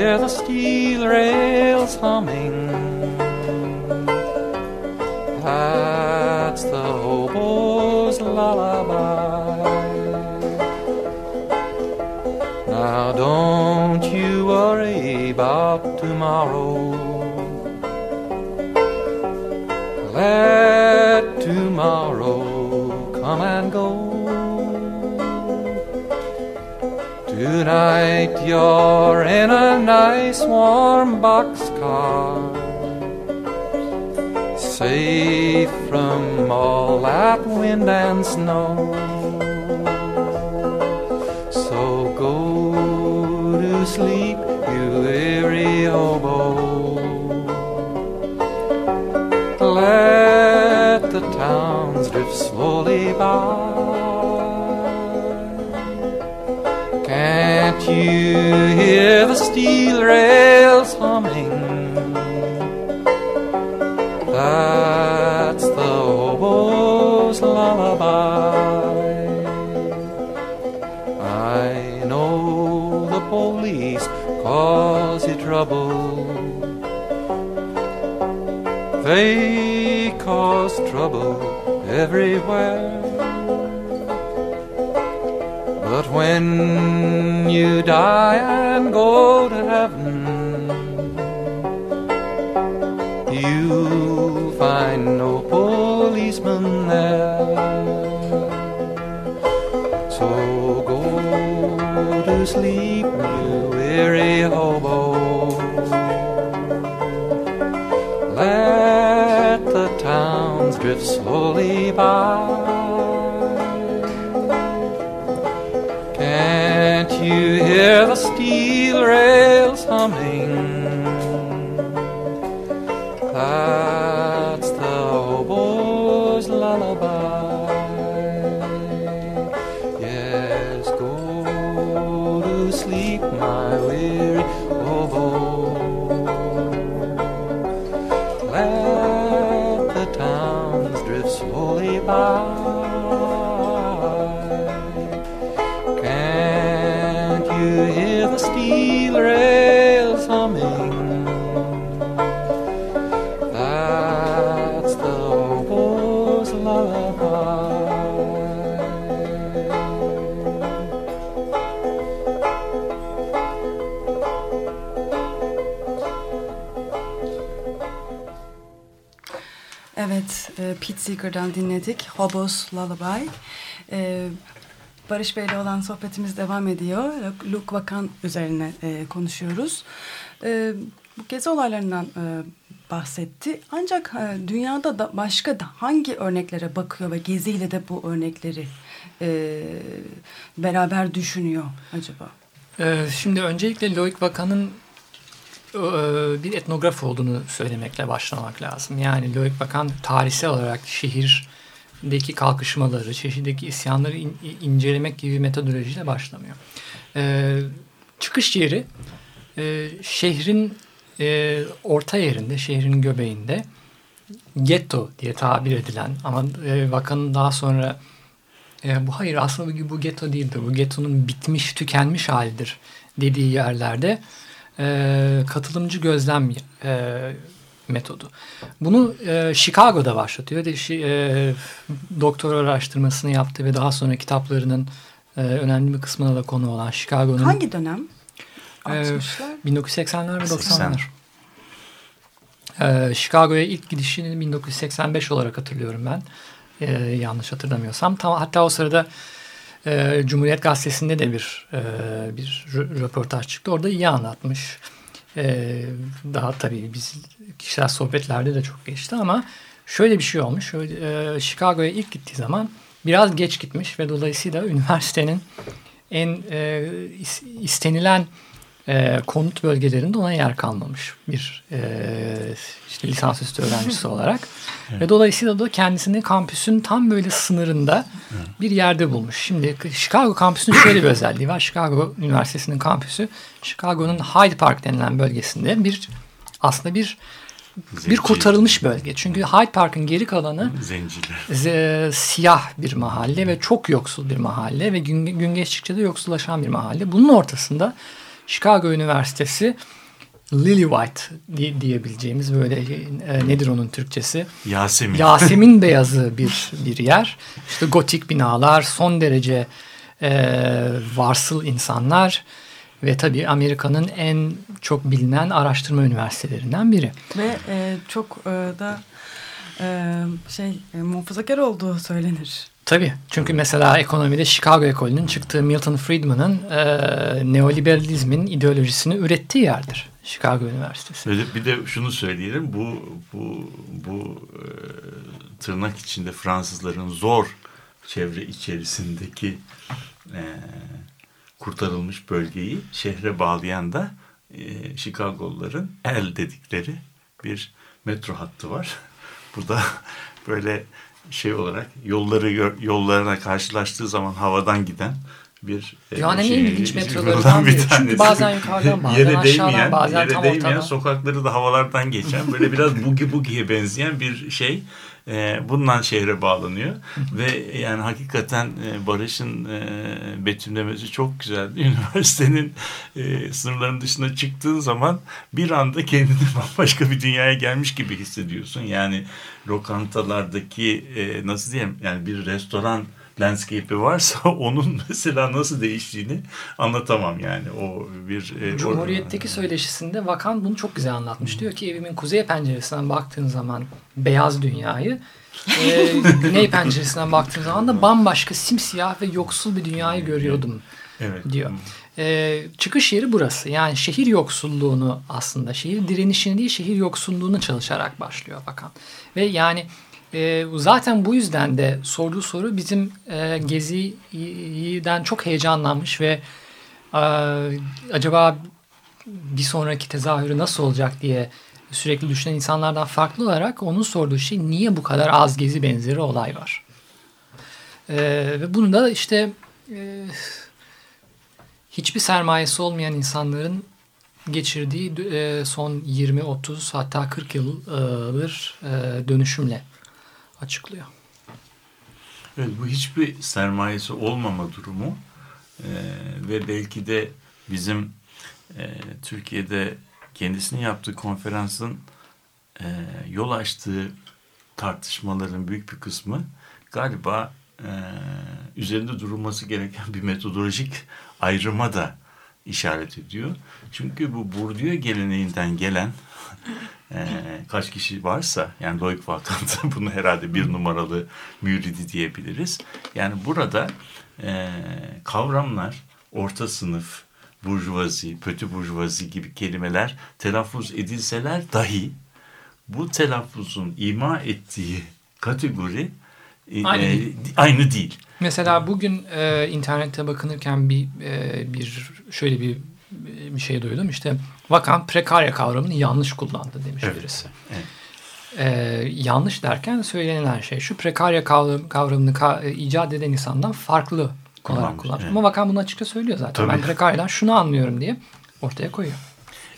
Hear the steel rails humming? That's the hobo's lullaby. Now don't you worry about tomorrow. Let tomorrow come and go. Tonight you're in a nice warm boxcar, safe from all that wind and snow. So go to sleep, you weary hobo. Let the towns drift slowly by. You hear the steel rails humming? That's the hobo's lullaby. I know the police cause you trouble. They cause trouble everywhere. When you die and go to heaven, you'll find no policeman there. So go to sleep, you weary hobo. Let the towns drift slowly by. You hear the Pete Seeger'dan dinledik. Hobos Lullaby. E, Barış Bey'le olan sohbetimiz devam ediyor. Luke Vakan üzerine e, konuşuyoruz. E, bu gezi olaylarından e, bahsetti. Ancak e, dünyada da başka da hangi örneklere bakıyor ve geziyle de bu örnekleri e, beraber düşünüyor acaba? Ee, şimdi öncelikle Loic Vakan'ın bir etnograf olduğunu söylemekle başlamak lazım. Yani Loic Vakan tarihsel olarak şehirdeki kalkışmaları, şehirdeki isyanları in- incelemek gibi metodolojiyle başlamıyor. Ee, çıkış yeri e, şehrin e, orta yerinde, şehrin göbeğinde getto diye tabir edilen ama e, Vakan'ın daha sonra e, bu hayır aslında bu, bu getto değildir. Bu gettonun bitmiş, tükenmiş halidir dediği yerlerde e, katılımcı gözlem e, metodu. Bunu e, Chicago'da başlatıyor. De, e, doktor araştırmasını yaptı ve daha sonra kitaplarının e, önemli bir kısmına da konu olan Chicago'nun... Hangi dönem? E, 60'lar? 1980'ler ve 80. 90'lar. E, Chicago'ya ilk gidişini 1985 olarak hatırlıyorum ben. E, yanlış hatırlamıyorsam. Tam, hatta o sırada e, Cumhuriyet Gazetesi'nde de bir e, bir rö- röportaj çıktı. Orada iyi anlatmış. E, daha tabii biz kişisel sohbetlerde de çok geçti ama şöyle bir şey olmuş. E, Chicago'ya ilk gittiği zaman biraz geç gitmiş ve dolayısıyla üniversitenin en e, is- istenilen e, konut bölgelerinde ona yer kalmamış bir e, işte lisansüstü öğrencisi olarak. Ve dolayısıyla da kendisini kampüsün tam böyle sınırında bir yerde bulmuş. Şimdi Chicago kampüsünün şöyle bir özelliği var. Chicago Üniversitesi'nin kampüsü Chicago'nun Hyde Park denilen bölgesinde bir aslında bir bir Zenci. kurtarılmış bölge. Çünkü Hyde Park'ın geri kalanı Zenciler. siyah bir mahalle ve çok yoksul bir mahalle ve gün, gün geçtikçe de yoksullaşan bir mahalle. Bunun ortasında Chicago Üniversitesi Lily White di- diyebileceğimiz böyle e, nedir onun Türkçesi? Yasemin. Yasemin beyazı bir bir yer. İşte gotik binalar, son derece e, varsıl insanlar ve tabii Amerika'nın en çok bilinen araştırma üniversitelerinden biri. Ve e, çok e, da e, şey e, muhafazakar olduğu söylenir. Tabii. Çünkü mesela ekonomide Chicago ekolünün çıktığı Milton Friedman'ın e, neoliberalizmin ideolojisini ürettiği yerdir. Chicago Üniversitesi. Öyle bir de şunu söyleyelim. Bu bu bu e, tırnak içinde Fransızların zor çevre içerisindeki e, kurtarılmış bölgeyi şehre bağlayan da e, Chicago'luların el dedikleri bir metro hattı var. Bu da böyle şey olarak yolları yollarına karşılaştığı zaman havadan giden bir e, en şey- ilginç yoldan metrolarından bir. Çünkü tanesi. bazen yukarıdan, bazen yere aşağıdan, değmeyen, bazen yere tam değmeyen ortadan. sokakları da havalardan geçen böyle biraz bugi bugiye benzeyen bir şey e, bundan şehre bağlanıyor ve yani hakikaten e, Barış'ın e, betimlemesi çok güzeldi. Üniversitenin e, sınırlarının dışına çıktığın zaman bir anda kendini bambaşka bir dünyaya gelmiş gibi hissediyorsun. Yani lokantalardaki e, nasıl diyeyim yani bir restoran landscape'i varsa onun mesela nasıl değiştiğini anlatamam yani. O bir e, Cumhuriyet'teki söyleşisinde Vakan bunu çok güzel anlatmış. Diyor ki evimin kuzey penceresinden baktığın zaman beyaz dünyayı, e, güney penceresinden baktığın zaman da bambaşka simsiyah ve yoksul bir dünyayı görüyordum evet. diyor. E, çıkış yeri burası. Yani şehir yoksulluğunu aslında, şehir direnişini değil şehir yoksulluğunu çalışarak başlıyor Vakan. Ve yani e, zaten bu yüzden de sorduğu soru bizim e, Gezi'den çok heyecanlanmış ve e, acaba bir sonraki tezahürü nasıl olacak diye sürekli düşünen insanlardan farklı olarak onun sorduğu şey niye bu kadar az Gezi benzeri olay var? E, ve bunu da işte e, hiçbir sermayesi olmayan insanların geçirdiği e, son 20-30 hatta 40 yıldır e, dönüşümle açıklıyor. Evet, bu hiçbir sermayesi olmama durumu e, ve belki de bizim e, Türkiye'de kendisinin yaptığı konferansın e, yol açtığı tartışmaların büyük bir kısmı galiba e, üzerinde durulması gereken bir metodolojik ayrıma da işaret ediyor. Çünkü bu Bourdieu geleneğinden gelen e, kaç kişi varsa yani Loic Vakant'ın bunu herhalde bir numaralı müridi diyebiliriz. Yani burada e, kavramlar orta sınıf, burjuvazi, pötü burjuvazi gibi kelimeler telaffuz edilseler dahi bu telaffuzun ima ettiği kategori e, Aynı e, değil. aynı değil. Mesela bugün e, internette bakınırken bir e, bir şöyle bir bir şey duydum. İşte Vakan prekarya kavramını yanlış kullandı demiş Evet. birisi. Evet. E, yanlış derken söylenilen şey şu prekarya kavram, kavramını ka- e, icat eden insandan farklı olarak kullanmış. evet. Ama Vakan bunu açıkça söylüyor zaten. Tabii. Ben prekaryadan şunu anlıyorum diye ortaya koyuyor.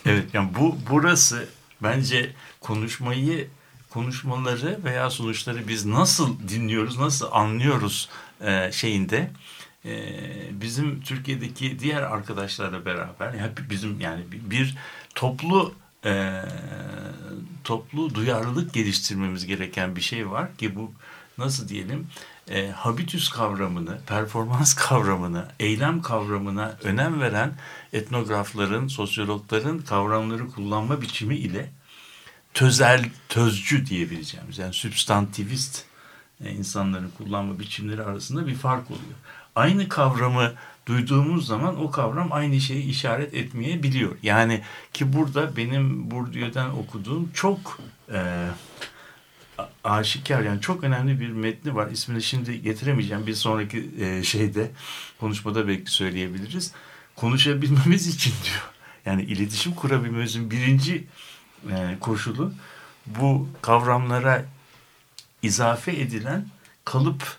Evet yani bu burası bence konuşmayı konuşmaları veya sonuçları biz nasıl dinliyoruz, nasıl anlıyoruz e, şeyinde e, bizim Türkiye'deki diğer arkadaşlarla beraber yani bizim yani bir, toplu e, toplu duyarlılık geliştirmemiz gereken bir şey var ki bu nasıl diyelim e, habitus kavramını, performans kavramını, eylem kavramına önem veren etnografların, sosyologların kavramları kullanma biçimi ile tözel, tözcü diyebileceğimiz yani sübstantivist e, insanların kullanma biçimleri arasında bir fark oluyor. Aynı kavramı duyduğumuz zaman o kavram aynı şeyi işaret etmeyebiliyor. Yani ki burada benim Bourdieu'den okuduğum çok e, aşikar yani çok önemli bir metni var. İsmini şimdi getiremeyeceğim. Bir sonraki e, şeyde konuşmada belki söyleyebiliriz. Konuşabilmemiz için diyor. Yani iletişim kurabilmemizin birinci e, koşulu bu kavramlara izafe edilen kalıp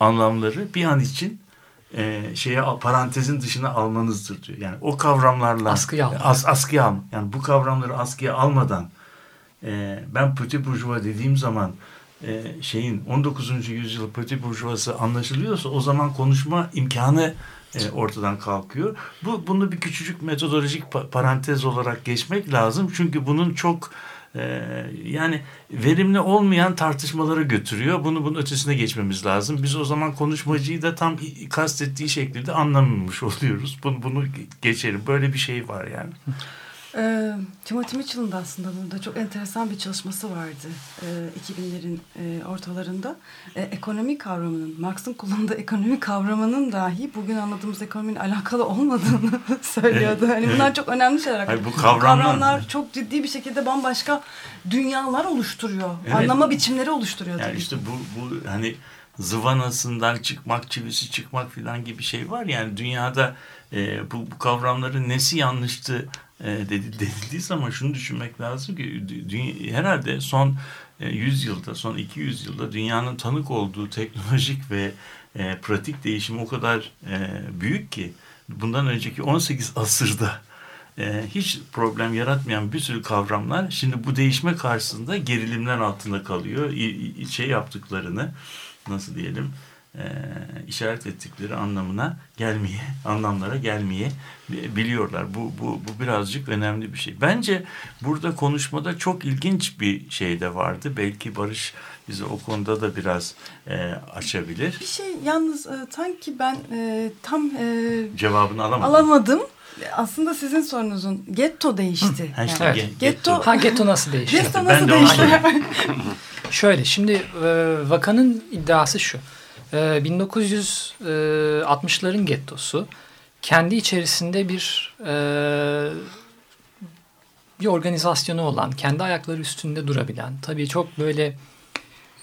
anlamları bir an için e, şeye parantezin dışına almanızdır diyor. Yani o kavramlarla askıya alma. As, askıya alma. Yani bu kavramları askıya almadan e, ben petit bourgeois dediğim zaman e, şeyin 19. yüzyıl petit bourgeois'ı anlaşılıyorsa o zaman konuşma imkanı e, ortadan kalkıyor. Bu bunu bir küçücük metodolojik pa- parantez olarak geçmek lazım. Çünkü bunun çok yani verimli olmayan tartışmalara götürüyor. Bunu bunun ötesine geçmemiz lazım. Biz o zaman konuşmacıyı da tam kastettiği şekilde anlamamış oluyoruz. Bunu bunu geçelim. Böyle bir şey var yani. E, Timothy Mitchell'ın da aslında burada çok enteresan bir çalışması vardı e, 2000'lerin e, ortalarında. E, ekonomi kavramının, Marx'ın kullandığı ekonomi kavramının dahi bugün anladığımız ekonominin alakalı olmadığını söylüyordu. Hani bunlar çok önemli şeyler. Hayır, bu kavramlar- kavramlar çok ciddi bir şekilde bambaşka dünyalar oluşturuyor. Evet. Anlama biçimleri oluşturuyor. Yani tabii. işte bu, bu hani zıvanasından çıkmak, çivisi çıkmak falan gibi şey var. Yani dünyada e, bu, bu kavramların nesi yanlıştı dedi, denildiği zaman şunu düşünmek lazım ki dü- dü- herhalde son e, 100 yılda, son 200 yılda dünyanın tanık olduğu teknolojik ve e, pratik değişim o kadar e, büyük ki bundan önceki 18 asırda e, hiç problem yaratmayan bir sürü kavramlar şimdi bu değişme karşısında gerilimler altında kalıyor. İ- şey yaptıklarını nasıl diyelim e, işaret ettikleri anlamına gelmeye, anlamlara gelmeye bi- biliyorlar. Bu, bu, bu birazcık önemli bir şey. Bence burada konuşmada çok ilginç bir şey de vardı. Belki Barış bize o konuda da biraz e, açabilir. Bir şey yalnız e, sanki ben e, tam e, Cevabını alamadım. alamadım. Aslında sizin sorunuzun getto değişti. İşte Yani. ge- Getto, Ha getto nasıl değişiyor? getto Ben nasıl değişti? Şöyle şimdi e, vakanın iddiası şu. E, 1960'ların gettosu kendi içerisinde bir e, bir organizasyonu olan, kendi ayakları üstünde durabilen, tabii çok böyle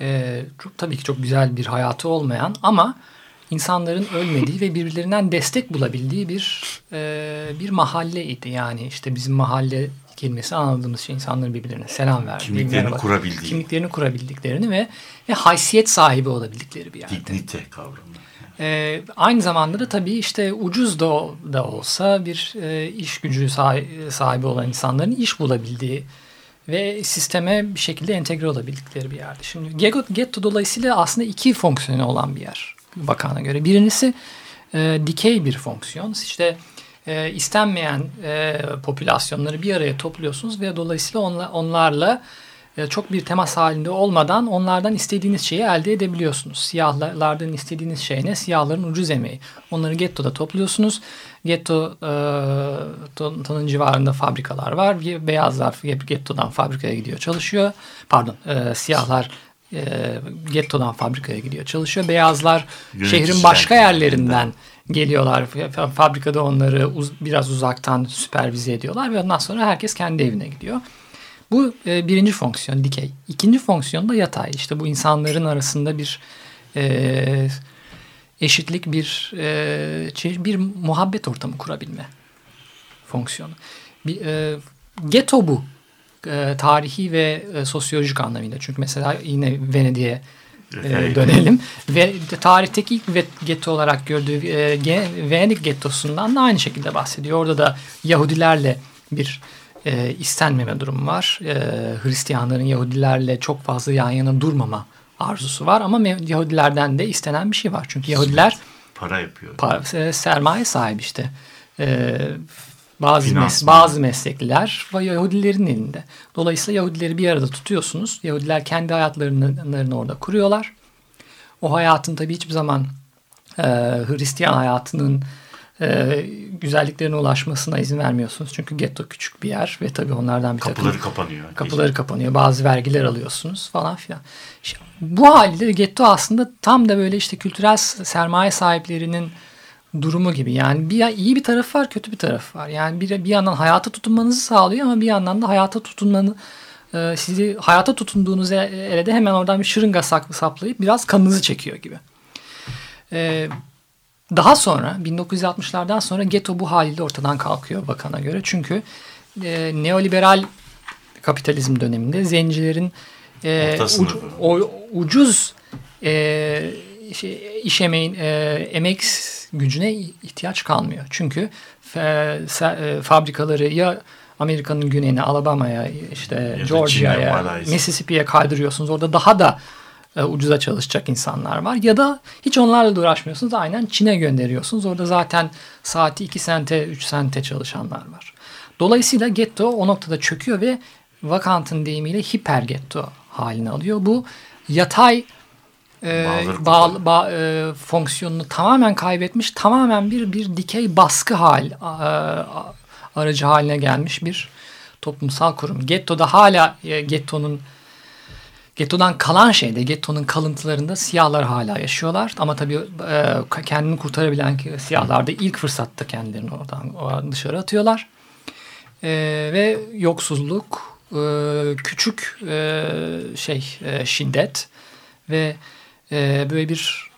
e, çok, tabii ki çok güzel bir hayatı olmayan ama insanların ölmediği ve birbirlerinden destek bulabildiği bir e, bir mahalleydi. Yani işte bizim mahalle kelimesi anladığımız şey insanların birbirlerine selam verdiği, Kimliklerini merhaba- kurabildiği. kimliklerini kurabildiklerini ve, ve haysiyet sahibi olabildikleri bir yerde. Dignite kavramı. Ee, aynı zamanda da tabii işte ucuz da, da olsa bir e, iş gücü sahi- sahibi olan insanların iş bulabildiği ve sisteme bir şekilde entegre olabildikleri bir yerde. Şimdi Getto dolayısıyla aslında iki fonksiyonu olan bir yer bakana göre. Birincisi e, dikey bir fonksiyon. İşte e, istenmeyen e, popülasyonları bir araya topluyorsunuz ve dolayısıyla onla, onlarla e, çok bir temas halinde olmadan onlardan istediğiniz şeyi elde edebiliyorsunuz. Siyahlardan istediğiniz şey ne? Siyahların ucuz emeği. Onları gettoda topluyorsunuz. Getto e, civarında fabrikalar var. Beyazlar gettodan fabrikaya gidiyor çalışıyor. Pardon e, siyahlar e, gettodan fabrikaya gidiyor çalışıyor. Beyazlar Yöneticiler şehrin başka yerlerinden geliyorlar. Fa- Fabrikada onları uz- biraz uzaktan süpervize ediyorlar ve ondan sonra herkes kendi evine gidiyor. Bu e, birinci fonksiyon dikey. İkinci fonksiyon da yatay. İşte bu insanların arasında bir e, eşitlik, bir e, bir muhabbet ortamı kurabilme fonksiyonu. Bir, e, ghetto bu. E, tarihi ve e, sosyolojik anlamıyla. Çünkü mesela yine Venedik'e e, Evet. dönelim. Ve tarihteki ilk getto olarak gördüğü e, Venedik gettosundan da aynı şekilde bahsediyor. Orada da Yahudilerle bir e, istenmeme durumu var. E, Hristiyanların Yahudilerle çok fazla yan yana durmama arzusu var. Ama Yahudilerden de istenen bir şey var. Çünkü Yahudiler Para yapıyor. pa- e, sermaye sahibi işte. E, Bazı, mes Finansman. bazı meslekler ve Yahudilerin elinde. Dolayısıyla Yahudileri bir arada tutuyorsunuz. Yahudiler kendi hayatlarını orada kuruyorlar. O hayatın tabii hiçbir zaman e, Hristiyan hayatının e, güzelliklerine ulaşmasına izin vermiyorsunuz. Çünkü getto küçük bir yer ve tabii onlardan bir Kapıları takım kapanıyor. kapıları kapanıyor. Bazı vergiler alıyorsunuz falan filan. İşte bu halde getto aslında tam da böyle işte kültürel sermaye sahiplerinin durumu gibi. Yani bir iyi bir tarafı var, kötü bir tarafı var. Yani bir, bir yandan hayata tutunmanızı sağlıyor ama bir yandan da hayata tutunmanı e, sizi hayata tutunduğunuz e- ele de hemen oradan bir şırınga saklı saplayıp biraz kanınızı çekiyor gibi. E, daha sonra 1960'lardan sonra getto bu haliyle ortadan kalkıyor bakana göre. Çünkü e, neoliberal kapitalizm döneminde zencilerin e, ucu- o- ucuz e, şey, iş emeğin e, emek gücüne ihtiyaç kalmıyor. Çünkü se- e, fabrikaları ya Amerika'nın güneyine, Alabama'ya, işte Georgia'ya. Mississippi'ye kaydırıyorsunuz. Orada daha da e, ucuza çalışacak insanlar var. Ya da hiç onlarla da uğraşmıyorsunuz. Aynen Çin'e gönderiyorsunuz. Orada zaten saati 2 sente, 3 sente çalışanlar var. Dolayısıyla getto o noktada çöküyor ve Vakant'ın deyimiyle hiper getto halini alıyor. Bu yatay e, bağ, bağ- e, fonksiyonunu tamamen kaybetmiş, tamamen bir bir dikey baskı hal a- aracı haline gelmiş bir toplumsal kurum. Getto'da hala e, gettonun Getto'dan kalan şeyde, gettonun kalıntılarında siyahlar hala yaşıyorlar. Ama tabii e, kendini kurtarabilen siyahlar da ilk fırsatta kendilerini oradan oradan dışarı atıyorlar. E, ve yoksulluk, e, küçük e, şey e, şiddet ve e, böyle bir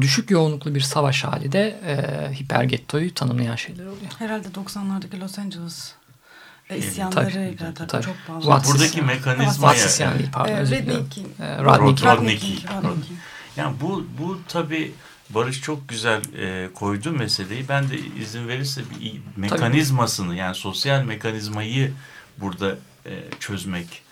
düşük yoğunluklu bir savaş hali de e, hipergettoyu tanımlayan şeyler oluyor. Herhalde 90'lardaki Los Angeles e, tabii, tabii. çok bağlı. Watts- Buradaki mekanizmaya... Watts isyan değil pardon. E. Rodney King. Yani bu bu tabii Barış çok güzel e, koydu meseleyi. Ben de izin verirse bir mekanizmasını yani sosyal mekanizmayı burada e, çözmek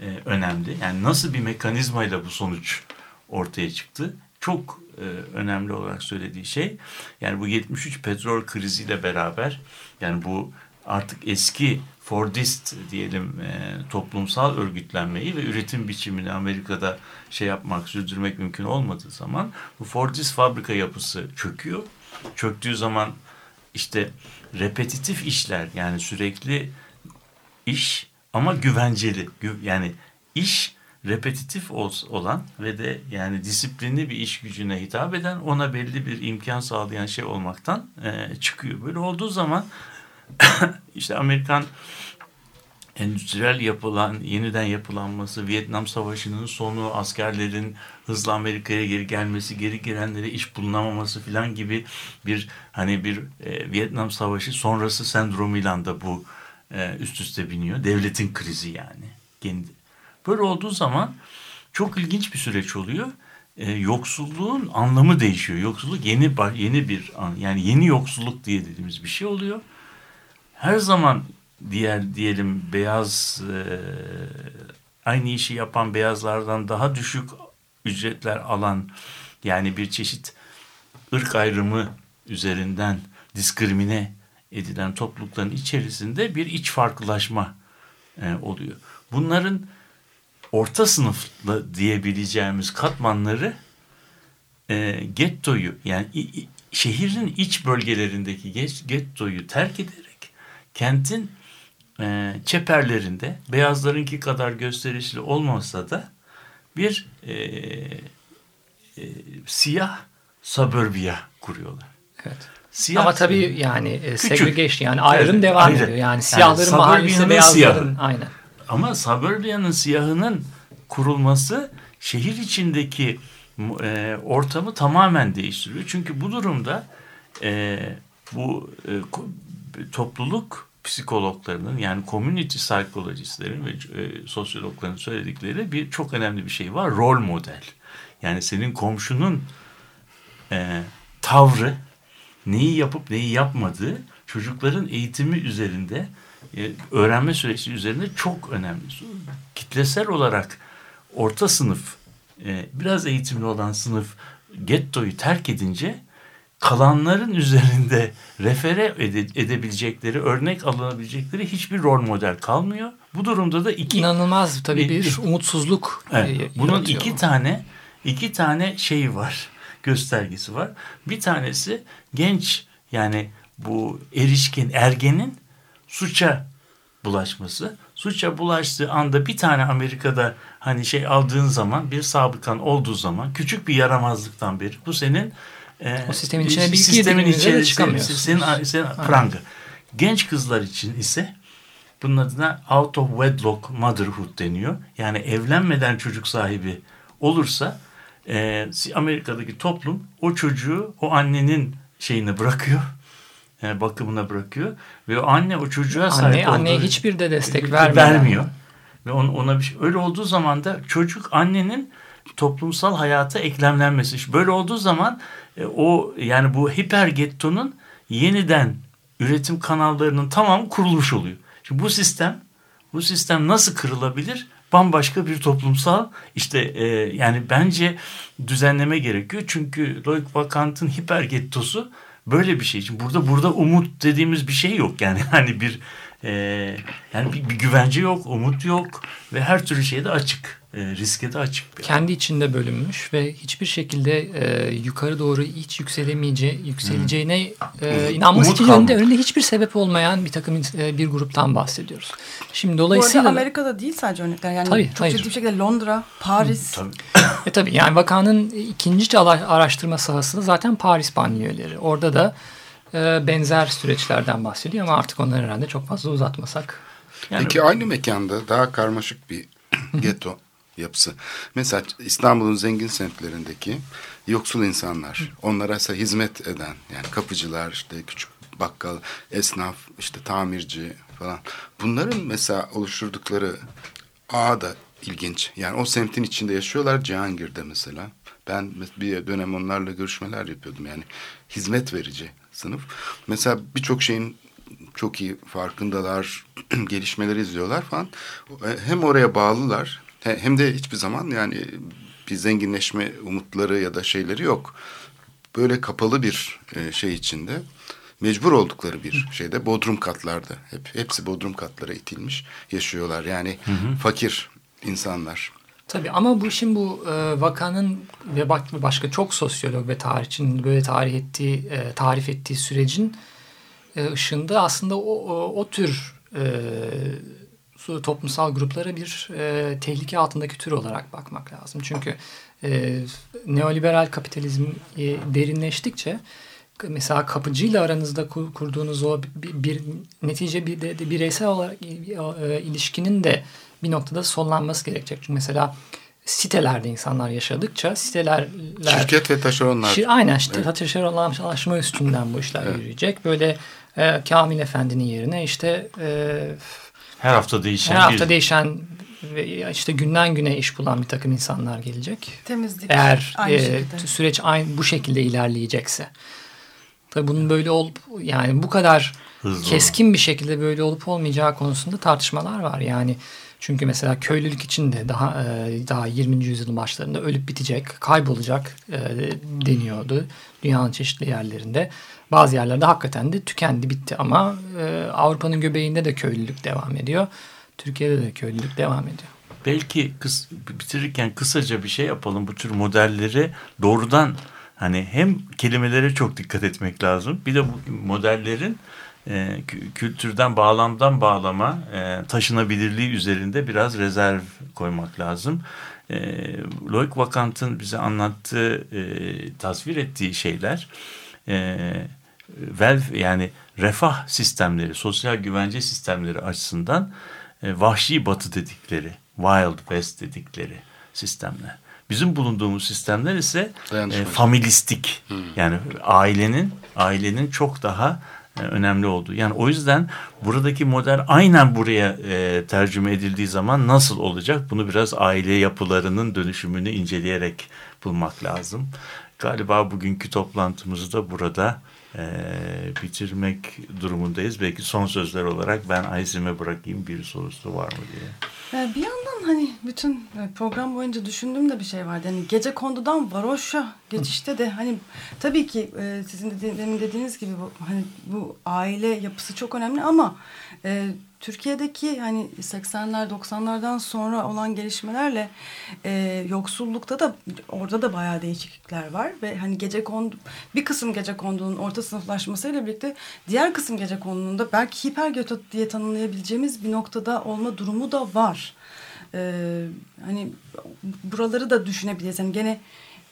e, önemli. Yani nasıl bir mekanizmayla bu sonuç ortaya çıktı? Çok e, önemli olarak söylediği şey yani bu 73 petrol kriziyle beraber yani bu artık eski Fordist diyelim e, toplumsal örgütlenmeyi ve üretim biçimini Amerika'da şey yapmak, sürdürmek mümkün olmadığı zaman bu Fordist fabrika yapısı çöküyor. Çöktüğü zaman işte repetitif işler yani sürekli iş ama güvenceli. Gü- Yani iş repetitif ol- olan ve de yani disiplinli bir iş gücüne hitap eden ona belli bir imkan sağlayan şey olmaktan e, çıkıyor. Böyle olduğu zaman işte Amerikan endüstriyel yapılan, yeniden yapılanması, Vietnam Savaşı'nın sonu, askerlerin hızla Amerika'ya geri gelmesi, geri gelenlere iş bulunamaması filan gibi bir hani bir e, Vietnam Savaşı sonrası sendromuyla da bu e, üst üste biniyor. Devletin krizi yani. Kendi. Böyle olduğu zaman çok ilginç bir süreç oluyor. E, yoksulluğun anlamı değişiyor. Yoksulluk yeni yeni bir an, yani yeni yoksulluk diye dediğimiz bir şey oluyor. Her zaman diğer diyelim beyaz e, aynı işi yapan beyazlardan daha düşük ücretler alan yani bir çeşit ırk ayrımı üzerinden diskrimine edilen toplulukların içerisinde bir iç farklılaşma e, oluyor. Bunların orta sınıflı diyebileceğimiz katmanları e, gettoyu yani i- i- şehrin iç bölgelerindeki geç- gettoyu terk ederek kentin e, çeperlerinde beyazlarınki kadar gösterişli olmasa da bir e, e, siyah suburbia kuruyorlar. Evet. Siyah Ama tabii yani e, segregation yani ayrım Evet, devam ayrı. ediyor. Yani Yani siyahların mahallesi suburbia'nın beyazların siyahı. aynen. Ama suburbia'nın siyahının kurulması şehir içindeki e, ortamı tamamen değiştiriyor. Çünkü bu durumda e, bu e, topluluk psikologlarının yani community psychologistlerin ve e, sosyologların söyledikleri bir çok önemli bir şey var. Rol model. Yani senin komşunun e, tavrı, neyi yapıp neyi yapmadığı çocukların eğitimi üzerinde, e, öğrenme süreci üzerinde çok önemli. Kitlesel olarak orta sınıf, e, biraz eğitimli olan sınıf gettoyu terk edince kalanların üzerinde refere ede- edebilecekleri, örnek alınabilecekleri hiçbir rol model kalmıyor. Bu durumda da iki İnanılmaz tabii Bir- bir umutsuzluk Evet, e, bunun iki tane iki tane şeyi var, göstergesi var. Bir tanesi genç yani bu erişkin ergenin suça bulaşması. Suça bulaştığı anda bir tane Amerika'da hani şey aldığın zaman bir sabıkan olduğu zaman küçük bir yaramazlıktan beri bu senin e, O sistemin içine bir sistemin içerisinde çıkamıyorsunuz. senin, senin pranga. Genç kızlar için ise bunun adına out of wedlock motherhood deniyor. Yani evlenmeden çocuk sahibi olursa e, Amerika'daki toplum o çocuğu o annenin şeyine bırakıyor. Bakımına bırakıyor. Ve anne o çocuğa sahip Anne, anneye hiçbir de destek vermiyor. vermiyor. Ve on, ona bir şey, öyle olduğu zaman da çocuk annenin toplumsal hayata eklemlenmesi. İşte Böyle olduğu zaman e, o yani bu hiper gettonun yeniden üretim kanallarının tamamı kurulmuş oluyor. Şimdi bu sistem bu sistem nasıl kırılabilir? Bambaşka bir toplumsal işte e, yani bence düzenleme gerekiyor. Çünkü Loic Vakant'ın hiper gettosu böyle bir şey için. Burada burada umut dediğimiz bir şey yok. Yani hani bir e, yani bir, bir güvence yok, umut yok ve her türlü şeyde açık. E, riske de açık. Bir Kendi içinde bölünmüş ve hiçbir şekilde e, yukarı doğru hiç yükselemeyeceği, yükseleceğine e, inanması için önünde, önünde hiçbir sebep olmayan bir takım e, bir gruptan bahsediyoruz. Şimdi Bu dolayısıyla arada Amerika'da değil sadece örnekler. Yani Tabii, çok hayır. ciddi bir şekilde Londra, Paris. Tabii. E tabii yani vakanın ikinci araştırma sahası da zaten Paris banliyöleri. Orada da e, benzer süreçlerden bahsediyor ama artık onları herhalde çok fazla uzatmasak. Yani Peki aynı mekanda daha karmaşık bir getto yapısı. Mesela İstanbul'un zengin semtlerindeki yoksul insanlar, onlara ise hizmet eden yani kapıcılar, işte küçük bakkal, esnaf, işte tamirci falan. Bunların mesela oluşturdukları ağ da ilginç. Yani o semtin içinde yaşıyorlar Cihangir'de mesela. Ben bir dönem onlarla görüşmeler yapıyordum yani hizmet verici sınıf. Mesela birçok şeyin çok iyi farkındalar, gelişmeleri izliyorlar falan. E, Hem oraya bağlılar hem de hiçbir zaman yani bir zenginleşme umutları ya da şeyleri yok. Böyle kapalı bir e, şey içinde mecbur oldukları bir şeyde bodrum katlarda hep hepsi bodrum katlara itilmiş yaşıyorlar. Yani fakir insanlar. Tabii ama bu işin bu e, vakanın ve bak- başka çok sosyolog ve tarihçinin böyle tarih ettiği, e, tarif ettiği sürecin e, ışığında aslında o, o, o tür e, toplumsal gruplara bir e, tehlike altındaki tür olarak bakmak lazım. Çünkü e, neoliberal kapitalizm e, derinleştikçe mesela kapıcıyla aranızda kur- kurduğunuz o bir, bir netice bir de, de bireysel olarak e, ilişkinin de bir noktada sonlanması gerekecek. Çünkü mesela sitelerde insanlar yaşadıkça siteler Şirket ve taşeronlar. Şi- aynen işte Evet. taşeronlaşma üstünden bu işler Evet. yürüyecek. Böyle e, Kamil Efendi'nin yerine işte e, her hafta değişen her hafta bir değişen ve işte günden güne iş bulan bir takım insanlar gelecek. Temizlik. Eğer aynı e, şekilde. süreç aynı bu şekilde ilerleyecekse. Tabii bunun böyle olup yani bu kadar hızlı keskin bir şekilde böyle olup olmayacağı konusunda tartışmalar var. Yani çünkü mesela köylülük için de daha e, daha 20. yüzyılın başlarında ölüp bitecek, kaybolacak e, deniyordu dünyanın çeşitli yerlerinde. Bazı yerlerde hakikaten de tükendi, bitti ama e, Avrupa'nın göbeğinde de köylülük devam ediyor. Türkiye'de de köylülük devam ediyor. belki kıs, bitirirken kısaca bir şey yapalım. Bu tür modelleri doğrudan hani hem kelimelere çok dikkat etmek lazım. Bir de bu modellerin e, kü- kültürden bağlamdan bağlama e, taşınabilirliği üzerinde biraz rezerv koymak lazım. E, Loic Vakant'ın bize anlattığı, e, tasvir ettiği şeyler e, welfare yani refah sistemleri, sosyal güvence sistemleri açısından e, vahşi batı dedikleri, wild west dedikleri sistemler. Bizim bulunduğumuz sistemler ise e, familistik. Yani ailenin ailenin çok daha e, önemli olduğu. Yani o yüzden buradaki model aynen buraya e, tercüme edildiği zaman nasıl olacak? Bunu biraz aile yapılarının dönüşümünü inceleyerek bulmak lazım. galiba bugünkü toplantımızı da burada e, bitirmek durumundayız. Belki son sözler olarak ben Aysim'e bırakayım bir sorusu var mı diye. Ee, bir yandan hani bütün e, program boyunca düşündüğüm de bir şey vardı. Hani gece kondudan varoşa geçişte de hani tabii ki e, sizin de dediğiniz gibi bu hani bu aile yapısı çok önemli ama e, Türkiye'deki hani 80'ler 90'lardan sonra olan gelişmelerle e, yoksullukta da orada da bayağı değişiklikler var ve hani gece kondu bir kısım gece kondunun orta sınıflaşmasıyla birlikte diğer kısım gece kondunun da belki hipergeto diye tanımlayabileceğimiz bir noktada olma durumu da var. E, hani buraları da düşünebiliriz. Yani gene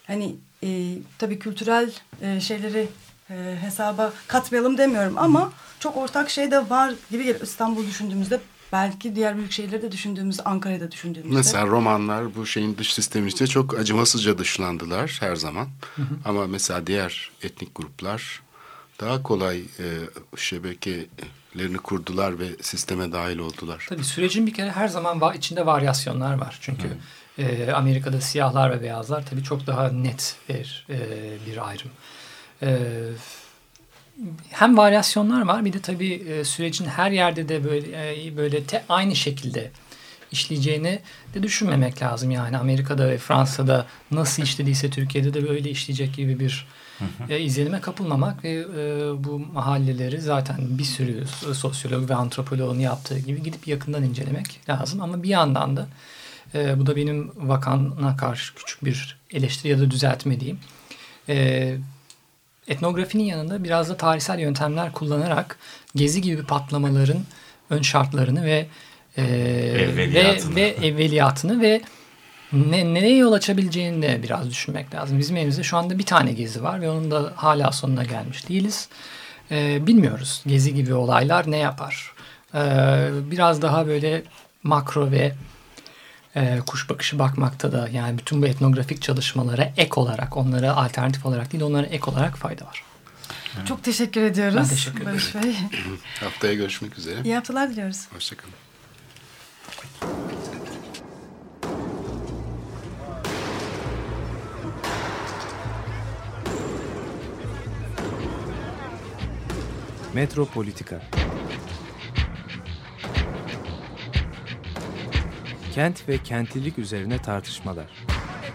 hani e, tabii kültürel e, şeyleri e, hesaba katmayalım demiyorum ama çok ortak şey de var gibi geliyor. İstanbul düşündüğümüzde belki diğer büyük şehirleri de düşündüğümüzde Ankara'da düşündüğümüzde. Mesela romanlar bu şeyin dış sistemi içinde çok acımasızca dışlandılar her zaman. Hı hı. Ama mesela diğer etnik gruplar daha kolay e, şebekelerini kurdular ve sisteme dahil oldular. Tabii sürecin bir kere her zaman va içinde varyasyonlar var. Çünkü e, Amerika'da siyahlar ve beyazlar tabii çok daha net bir, e, bir ayrım. E, hem varyasyonlar var bir de tabii e, sürecin her yerde de böyle e, böyle te, aynı şekilde işleyeceğini de düşünmemek lazım. Yani Amerika'da ve Fransa'da nasıl işlediyse Türkiye'de de böyle işleyecek gibi bir e, izlenime kapılmamak ve e, bu mahalleleri zaten bir sürü sosyolog ve antropologun yaptığı gibi gidip yakından incelemek lazım. Ama bir yandan da e, bu da benim vakana karşı küçük bir eleştiri ya da düzeltme diyeyim. E, etnografinin yanında biraz da tarihsel yöntemler kullanarak gezi gibi patlamaların ön şartlarını ve e, ve, ve evveliyatını ve ne, nereye yol açabileceğini de biraz düşünmek lazım. Bizim elimizde şu anda bir tane gezi var ve onun da hala sonuna gelmiş değiliz. E, bilmiyoruz gezi gibi olaylar ne yapar. E, biraz daha böyle makro ve e, kuş bakışı bakmakta da yani bütün bu etnografik çalışmalara ek olarak onlara alternatif olarak değil onlara ek olarak fayda var. Çok teşekkür ediyoruz. Ben teşekkür ederim. Barış Bey. Haftaya görüşmek üzere. İyi haftalar diliyoruz. Hoşçakalın. Metropolitika Kent ve kentlilik üzerine tartışmalar.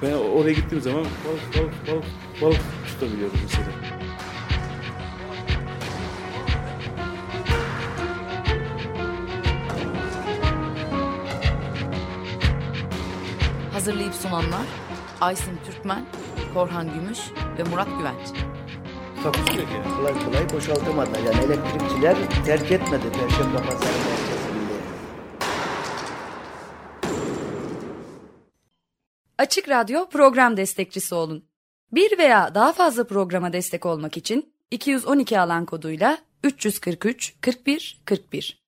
Ben oraya gittiğim zaman balık balık balık balık tutabiliyorum mesela. Hazırlayıp sunanlar Aysin Türkmen, Korhan Gümüş ve Murat Güvenç. Takusuyor yani. Kolay kolay boşaltamadılar. Yani elektrikçiler terk etmedi Perşembe Pazarı. Açık Radyo program destekçisi olun. Bir veya daha fazla programa destek olmak için 212 alan koduyla 343 41 41